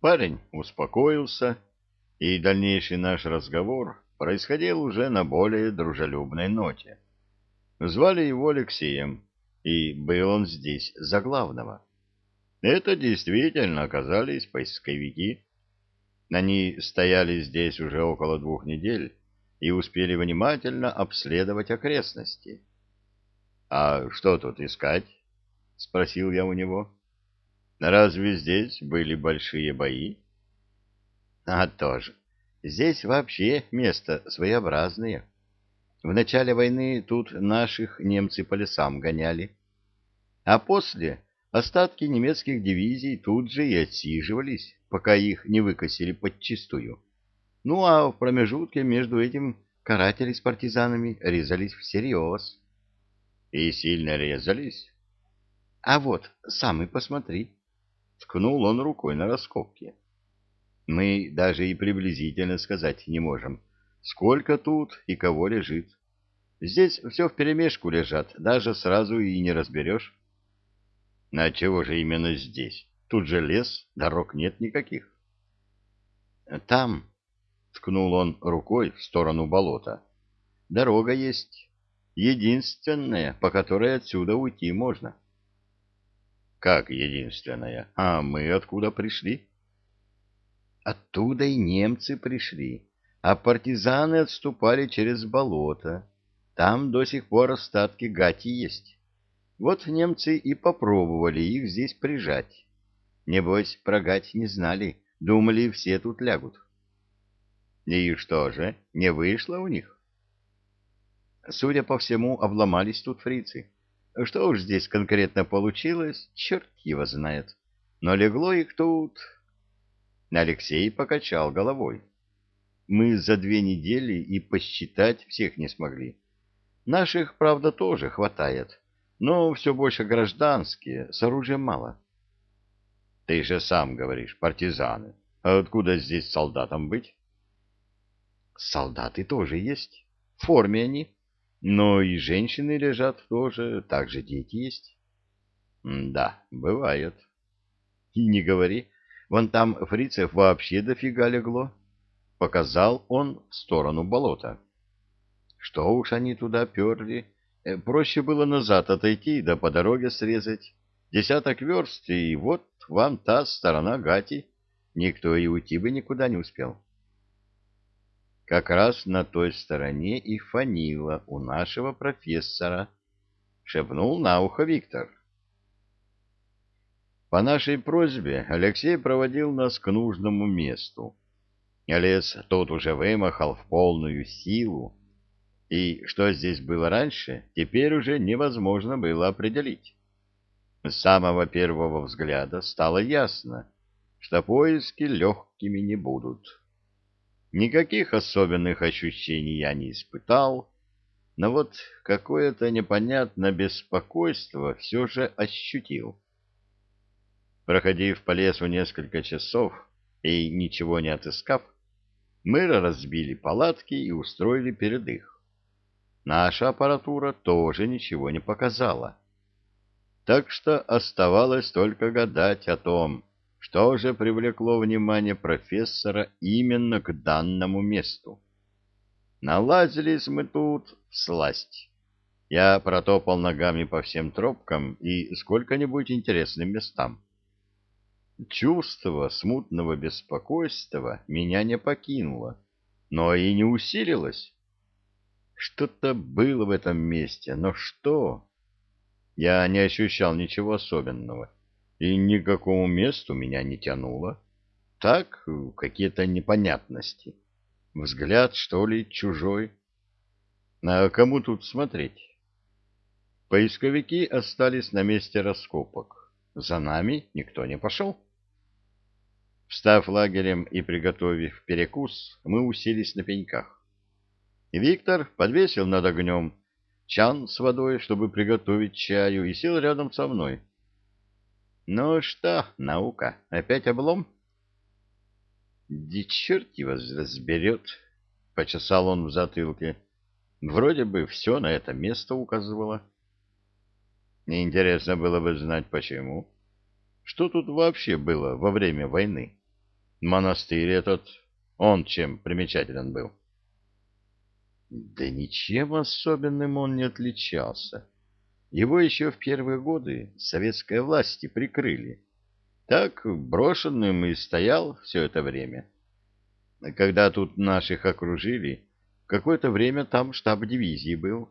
Парень успокоился, и дальнейший наш разговор происходил уже на более дружелюбной ноте. Звали его Алексеем, и был он здесь за главного. Это действительно оказались поисковики. Они стояли здесь уже около двух недель и успели внимательно обследовать окрестности. — А что тут искать? — спросил я у него. — Разве здесь были большие бои? — А тоже. Здесь вообще место своеобразное. В начале войны тут наших немцы по лесам гоняли. А после остатки немецких дивизий тут же и отсиживались, пока их не выкосили подчистую. Ну а в промежутке между этим каратели с партизанами резались всерьез. И сильно резались. А вот, сам и посмотри. Ткнул он рукой на раскопки. Мы даже и приблизительно сказать не можем, сколько тут и кого лежит. Здесь все вперемешку лежат, даже сразу и не разберешь. На чего же именно здесь? Тут же лес, дорог нет никаких. Там, ткнул он рукой в сторону болота, дорога есть, единственная, по которой отсюда уйти можно. Как единственная? А мы откуда пришли? Оттуда и немцы пришли, а партизаны отступали через болото. Там до сих пор остатки гати есть. Вот немцы и попробовали их здесь прижать. Небось, про гать не знали, думали, все тут лягут. И что же, не вышло у них? Судя по всему, обломались тут фрицы. Что уж здесь конкретно получилось, черт его знает. Но легло их тут Алексей покачал головой. Мы за две недели и посчитать всех не смогли. Наших, правда, тоже хватает, но все больше гражданские, с оружием мало. Ты же сам говоришь, партизаны. А откуда здесь солдатам быть? Солдаты тоже есть. В форме они. Но и женщины лежат тоже, также дети есть. да, бывает. И не говори, Вон там фрицев вообще дофига легло. Показал он в сторону болота. Что уж они туда перли. Э, проще было назад отойти, да по дороге срезать. Десяток верст, и вот вам та сторона гати. Никто и уйти бы никуда не успел. Как раз на той стороне и фанила у нашего профессора. Шепнул на ухо Виктор. По нашей просьбе Алексей проводил нас к нужному месту. Лес тот уже вымахал в полную силу, и что здесь было раньше, теперь уже невозможно было определить. С самого первого взгляда стало ясно, что поиски легкими не будут. Никаких особенных ощущений я не испытал, но вот какое-то непонятное беспокойство все же ощутил. Проходив по лесу несколько часов и ничего не отыскав, мы разбили палатки и устроили передых. Наша аппаратура тоже ничего не показала. Так что оставалось только гадать о том, что же привлекло внимание профессора именно к данному месту. Налазились мы тут в сласть. Я протопал ногами по всем тропкам и сколько-нибудь интересным местам. Чувство смутного беспокойства меня не покинуло, но и не усилилось. Что-то было в этом месте, но что? Я не ощущал ничего особенного, и ни к какому месту меня не тянуло. Так, какие-то непонятности. Взгляд, что ли, чужой. А кому тут смотреть? Поисковики остались на месте раскопок. За нами никто не пошел. Встав лагерем и приготовив перекус, мы уселись на пеньках. Виктор подвесил над огнем чан с водой, чтобы приготовить чаю, и сел рядом со мной. — Ну что, наука, опять облом? — Да черт его разберет, — почесал он в затылке. Вроде бы все на это место указывало. Интересно было бы знать, почему. Что тут вообще было во время войны? Монастырь этот, он чем примечателен был? Да ничем особенным он не отличался. Его еще в первые годы советской власти прикрыли. Так брошенным и стоял все это время. Когда тут наших окружили, какое-то время там штаб дивизии был.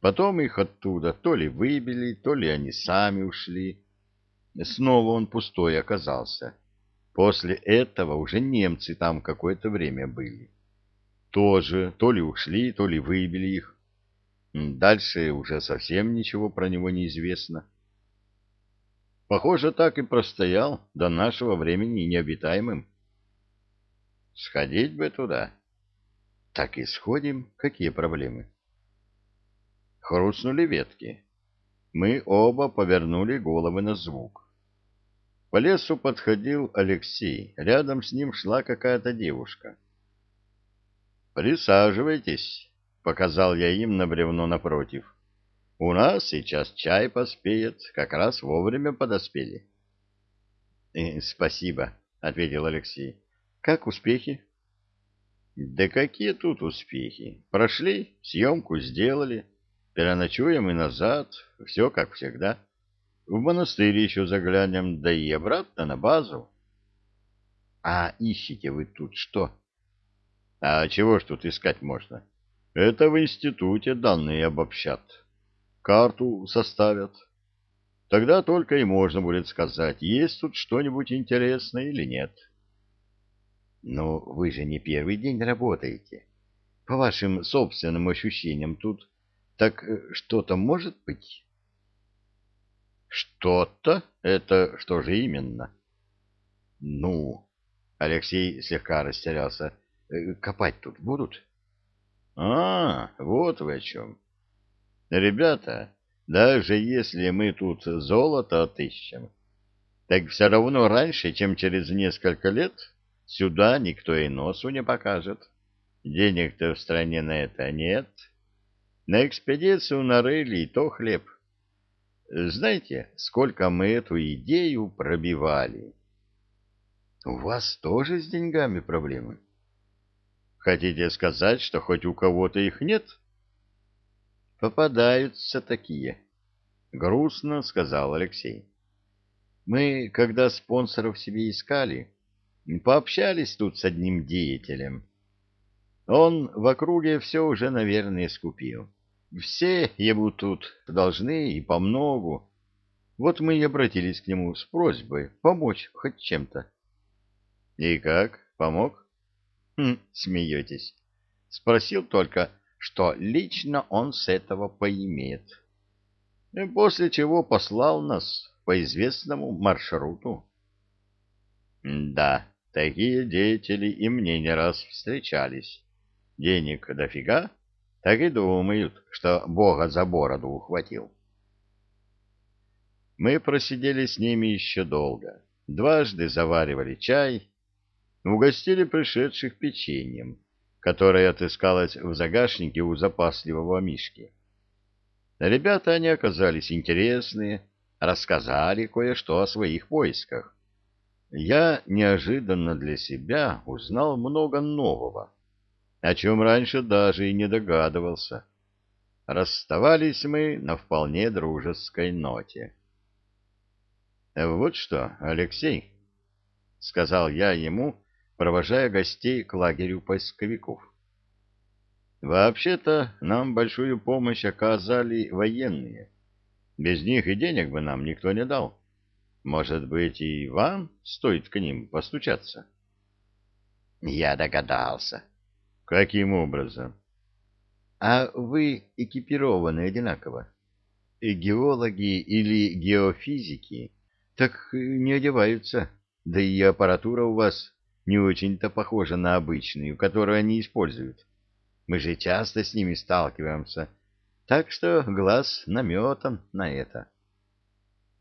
Потом их оттуда то ли выбили, то ли они сами ушли. Снова он пустой оказался. После этого уже немцы там какое-то время были. Тоже то ли ушли, то ли выбили их. Дальше уже совсем ничего про него не известно. Похоже, так и простоял до нашего времени необитаемым. Сходить бы туда. Так и сходим. Какие проблемы? Хрустнули ветки. Мы оба повернули головы на звук. По лесу подходил Алексей. Рядом с ним шла какая-то девушка. «Присаживайтесь», — показал я им на бревно напротив. «У нас сейчас чай поспеет, как раз вовремя подоспели». «Э, «Спасибо», — ответил Алексей. «Как успехи?» «Да какие тут успехи? Прошли, съемку сделали, переночуем и назад, все как всегда». В монастырь еще заглянем, да и обратно на базу. — А ищете вы тут что? — А чего ж тут искать можно? Это в институте данные обобщат. Карту составят. Тогда только и можно будет сказать, есть тут что-нибудь интересное или нет. — Но вы же не первый день работаете. По вашим собственным ощущениям тут так э, что-то может быть? Что-то? Это что же именно? Ну, Алексей слегка растерялся. Э, копать тут будут? А, вот вы о чем. Ребята, даже если мы тут золото отыщем, так все равно раньше, чем через несколько лет, сюда никто и носу не покажет. Денег-то в стране на это нет. На экспедицию нарыли и то хлеб. Знаете, сколько мы эту идею пробивали? У вас тоже с деньгами проблемы? Хотите сказать, что хоть у кого-то их нет? Попадаются такие. Грустно сказал Алексей. Мы, когда спонсоров себе искали, пообщались тут с одним деятелем. Он в округе все уже, наверное, скупил. Все ему тут должны и помногу. Вот мы и обратились к нему с просьбой помочь хоть чем-то. — И как? Помог? Хм, — Смеетесь. Спросил только, что лично он с этого поимеет. После чего послал нас по известному маршруту. — Да, такие деятели и мне не раз встречались. Денег дофига, так и думают, что Бога за бороду ухватил. Мы просидели с ними еще долго, дважды заваривали чай, угостили пришедших печеньем, которое отыскалось в загашнике у запасливого Мишки. Ребята они оказались интересные, рассказали кое-что о своих поисках. Я неожиданно для себя узнал много нового о чем раньше даже и не догадывался. Расставались мы на вполне дружеской ноте. «Вот что, Алексей», — сказал я ему, провожая гостей к лагерю поисковиков. «Вообще-то нам большую помощь оказали военные. Без них и денег бы нам никто не дал. Может быть, и вам стоит к ним постучаться?» «Я догадался», Каким образом? А вы экипированы одинаково. И геологи или геофизики так не одеваются, да и аппаратура у вас не очень-то похожа на обычную, которую они используют. Мы же часто с ними сталкиваемся, так что глаз наметан на это.